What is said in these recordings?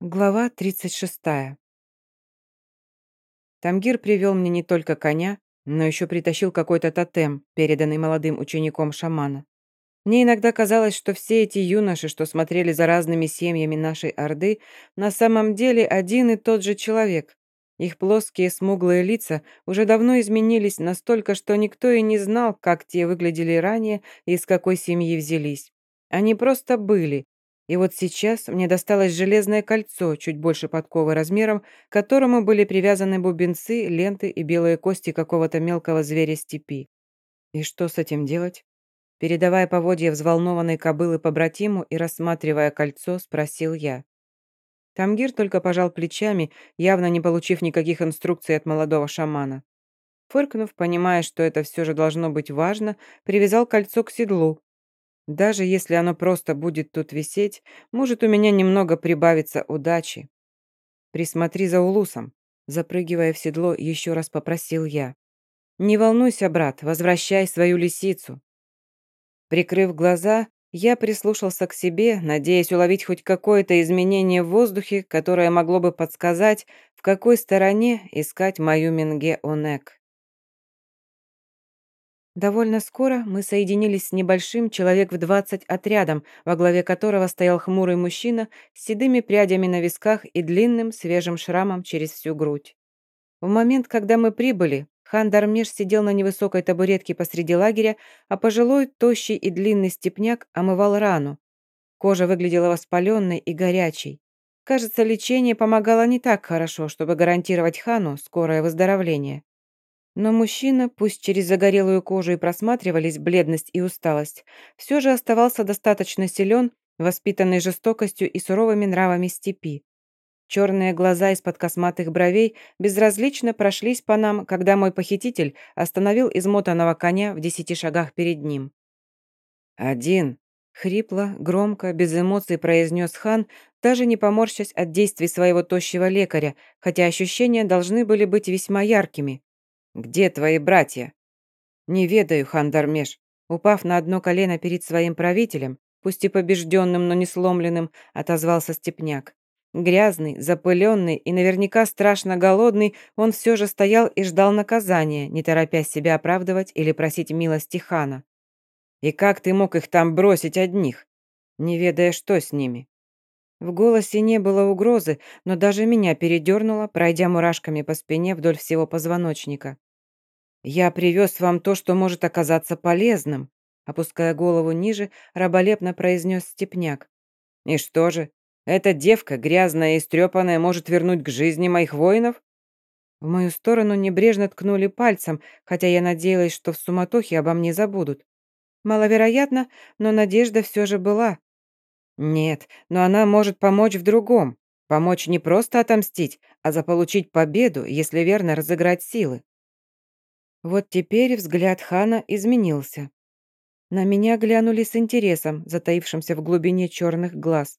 Глава 36. Тамгир привел мне не только коня, но еще притащил какой-то тотем, переданный молодым учеником шамана. Мне иногда казалось, что все эти юноши, что смотрели за разными семьями нашей Орды, на самом деле один и тот же человек. Их плоские смуглые лица уже давно изменились настолько, что никто и не знал, как те выглядели ранее и из какой семьи взялись. Они просто были, и вот сейчас мне досталось железное кольцо, чуть больше подковы размером, к которому были привязаны бубенцы, ленты и белые кости какого-то мелкого зверя степи. И что с этим делать? Передавая поводья взволнованной кобылы по братиму и рассматривая кольцо, спросил я. Тамгир только пожал плечами, явно не получив никаких инструкций от молодого шамана. Фыркнув, понимая, что это все же должно быть важно, привязал кольцо к седлу, даже если оно просто будет тут висеть, может у меня немного прибавиться удачи. Присмотри за Улусом. Запрыгивая в седло, еще раз попросил я. Не волнуйся, брат, возвращай свою лисицу. Прикрыв глаза, я прислушался к себе, надеясь уловить хоть какое-то изменение в воздухе, которое могло бы подсказать, в какой стороне искать мою Минге-Онек. Довольно скоро мы соединились с небольшим человек в двадцать отрядом, во главе которого стоял хмурый мужчина с седыми прядями на висках и длинным свежим шрамом через всю грудь. В момент, когда мы прибыли, хан Дармеш сидел на невысокой табуретке посреди лагеря, а пожилой, тощий и длинный степняк омывал рану. Кожа выглядела воспаленной и горячей. Кажется, лечение помогало не так хорошо, чтобы гарантировать хану скорое выздоровление. Но мужчина, пусть через загорелую кожу и просматривались бледность и усталость, все же оставался достаточно силен, воспитанный жестокостью и суровыми нравами степи. Черные глаза из-под косматых бровей безразлично прошлись по нам, когда мой похититель остановил измотанного коня в десяти шагах перед ним. «Один», — хрипло, громко, без эмоций произнес хан, даже не поморщась от действий своего тощего лекаря, хотя ощущения должны были быть весьма яркими. «Где твои братья?» «Не ведаю, хан Дармеш». Упав на одно колено перед своим правителем, пусть и побежденным, но не сломленным, отозвался Степняк. Грязный, запыленный и наверняка страшно голодный, он все же стоял и ждал наказания, не торопясь себя оправдывать или просить милости хана. «И как ты мог их там бросить одних, не ведая, что с ними?» В голосе не было угрозы, но даже меня передернуло, пройдя мурашками по спине вдоль всего позвоночника. «Я привез вам то, что может оказаться полезным», опуская голову ниже, раболепно произнес Степняк. «И что же, эта девка, грязная и истрепанная, может вернуть к жизни моих воинов?» В мою сторону небрежно ткнули пальцем, хотя я надеялась, что в суматохе обо мне забудут. Маловероятно, но надежда все же была. Нет, но она может помочь в другом. Помочь не просто отомстить, а заполучить победу, если верно разыграть силы. Вот теперь взгляд хана изменился. На меня глянули с интересом, затаившимся в глубине черных глаз.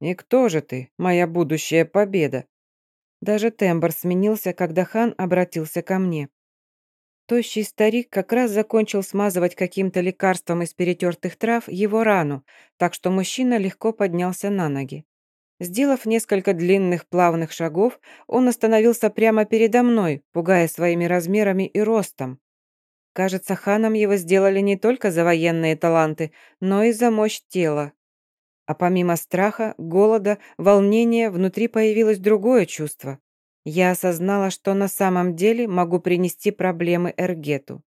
«И кто же ты, моя будущая победа?» Даже тембр сменился, когда хан обратился ко мне. Тощий старик как раз закончил смазывать каким-то лекарством из перетертых трав его рану, так что мужчина легко поднялся на ноги. Сделав несколько длинных плавных шагов, он остановился прямо передо мной, пугая своими размерами и ростом. Кажется, ханом его сделали не только за военные таланты, но и за мощь тела. А помимо страха, голода, волнения, внутри появилось другое чувство. Я осознала, что на самом деле могу принести проблемы Эргету.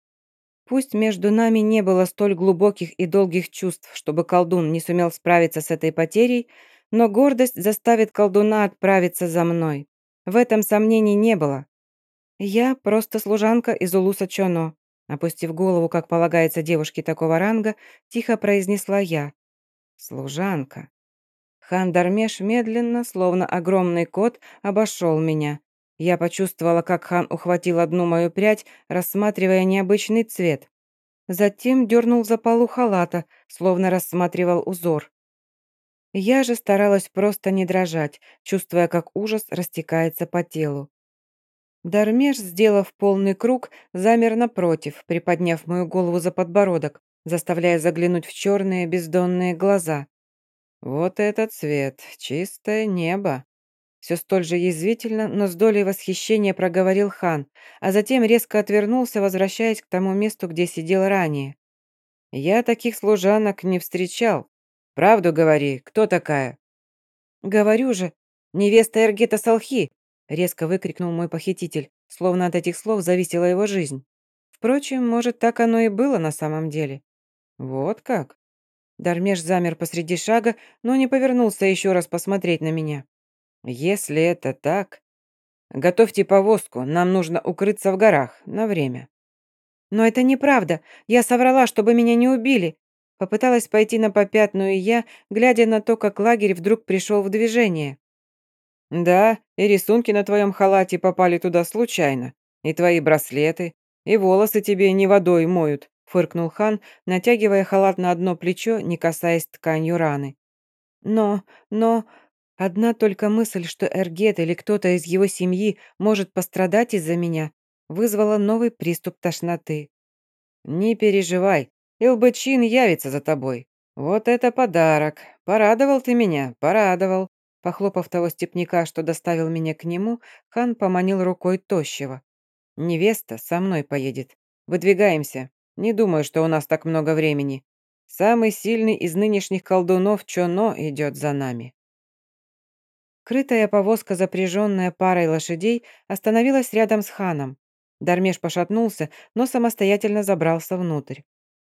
Пусть между нами не было столь глубоких и долгих чувств, чтобы колдун не сумел справиться с этой потерей, но гордость заставит колдуна отправиться за мной. В этом сомнений не было. Я просто служанка из Улуса Чоно. Опустив голову, как полагается девушке такого ранга, тихо произнесла я. Служанка. Хан Дармеш медленно, словно огромный кот, обошел меня. Я почувствовала, как хан ухватил одну мою прядь, рассматривая необычный цвет. Затем дернул за полу халата, словно рассматривал узор. Я же старалась просто не дрожать, чувствуя, как ужас растекается по телу. Дармеш, сделав полный круг, замер напротив, приподняв мою голову за подбородок, заставляя заглянуть в черные бездонные глаза. Вот этот цвет, чистое небо. Все столь же язвительно, но с долей восхищения проговорил хан, а затем резко отвернулся, возвращаясь к тому месту, где сидел ранее. «Я таких служанок не встречал. Правду говори, кто такая?» «Говорю же, невеста Эргета Салхи!» резко выкрикнул мой похититель, словно от этих слов зависела его жизнь. Впрочем, может, так оно и было на самом деле. «Вот как?» Дармеш замер посреди шага, но не повернулся еще раз посмотреть на меня. «Если это так, готовьте повозку, нам нужно укрыться в горах на время». «Но это неправда. Я соврала, чтобы меня не убили». Попыталась пойти на попятную я, глядя на то, как лагерь вдруг пришел в движение. «Да, и рисунки на твоем халате попали туда случайно, и твои браслеты, и волосы тебе не водой моют», фыркнул хан, натягивая халат на одно плечо, не касаясь тканью раны. «Но, но, Одна только мысль, что Эргет или кто-то из его семьи может пострадать из-за меня, вызвала новый приступ тошноты. «Не переживай, Илбачин явится за тобой. Вот это подарок. Порадовал ты меня, порадовал». Похлопав того степняка, что доставил меня к нему, хан поманил рукой тощего. «Невеста со мной поедет. Выдвигаемся. Не думаю, что у нас так много времени. Самый сильный из нынешних колдунов Чоно идет за нами». Крытая повозка, запряженная парой лошадей, остановилась рядом с ханом. Дармеш пошатнулся, но самостоятельно забрался внутрь.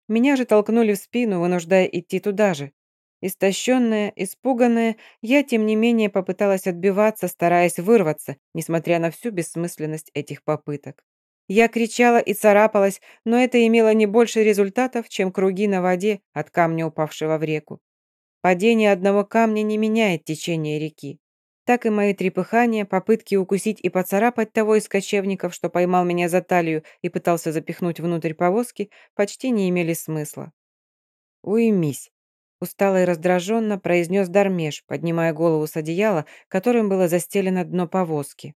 Меня же толкнули в спину, вынуждая идти туда же. Истощенная, испуганная, я, тем не менее, попыталась отбиваться, стараясь вырваться, несмотря на всю бессмысленность этих попыток. Я кричала и царапалась, но это имело не больше результатов, чем круги на воде от камня, упавшего в реку. Падение одного камня не меняет течение реки так и мои трепыхания, попытки укусить и поцарапать того из кочевников, что поймал меня за талию и пытался запихнуть внутрь повозки, почти не имели смысла. «Уймись», — устало и раздраженно произнес Дармеш, поднимая голову с одеяла, которым было застелено дно повозки.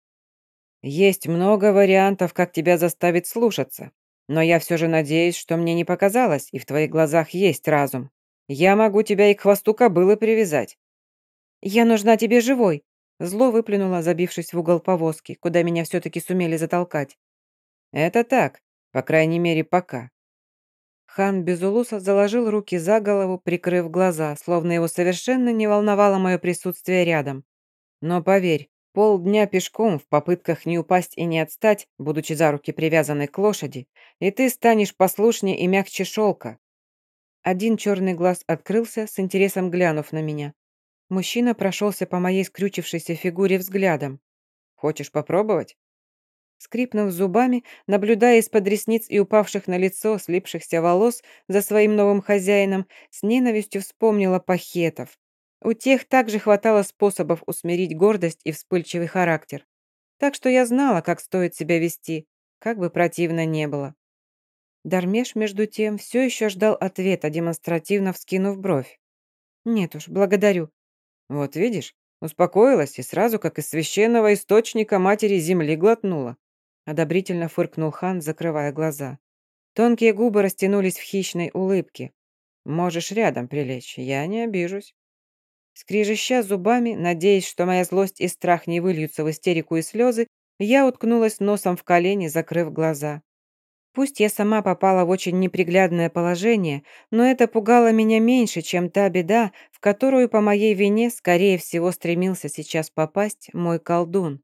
«Есть много вариантов, как тебя заставить слушаться, но я все же надеюсь, что мне не показалось, и в твоих глазах есть разум. Я могу тебя и к хвосту кобылы привязать». «Я нужна тебе живой», Зло выплюнула, забившись в угол повозки, куда меня все-таки сумели затолкать. «Это так, по крайней мере, пока». Хан Безулуса заложил руки за голову, прикрыв глаза, словно его совершенно не волновало мое присутствие рядом. «Но поверь, полдня пешком в попытках не упасть и не отстать, будучи за руки привязанной к лошади, и ты станешь послушнее и мягче шелка». Один черный глаз открылся, с интересом глянув на меня. Мужчина прошелся по моей скрючившейся фигуре взглядом. «Хочешь попробовать?» Скрипнув зубами, наблюдая из-под ресниц и упавших на лицо слипшихся волос за своим новым хозяином, с ненавистью вспомнила пахетов. У тех также хватало способов усмирить гордость и вспыльчивый характер. Так что я знала, как стоит себя вести, как бы противно не было. Дармеш, между тем, все еще ждал ответа, демонстративно вскинув бровь. «Нет уж, благодарю. Вот видишь, успокоилась и сразу, как из священного источника матери земли глотнула. Одобрительно фыркнул хан, закрывая глаза. Тонкие губы растянулись в хищной улыбке. Можешь рядом прилечь, я не обижусь. Скрижища зубами, надеясь, что моя злость и страх не выльются в истерику и слезы, я уткнулась носом в колени, закрыв глаза. Пусть я сама попала в очень неприглядное положение, но это пугало меня меньше, чем та беда, в которую по моей вине, скорее всего, стремился сейчас попасть мой колдун.